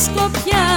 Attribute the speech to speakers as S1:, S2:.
S1: σκοπιά.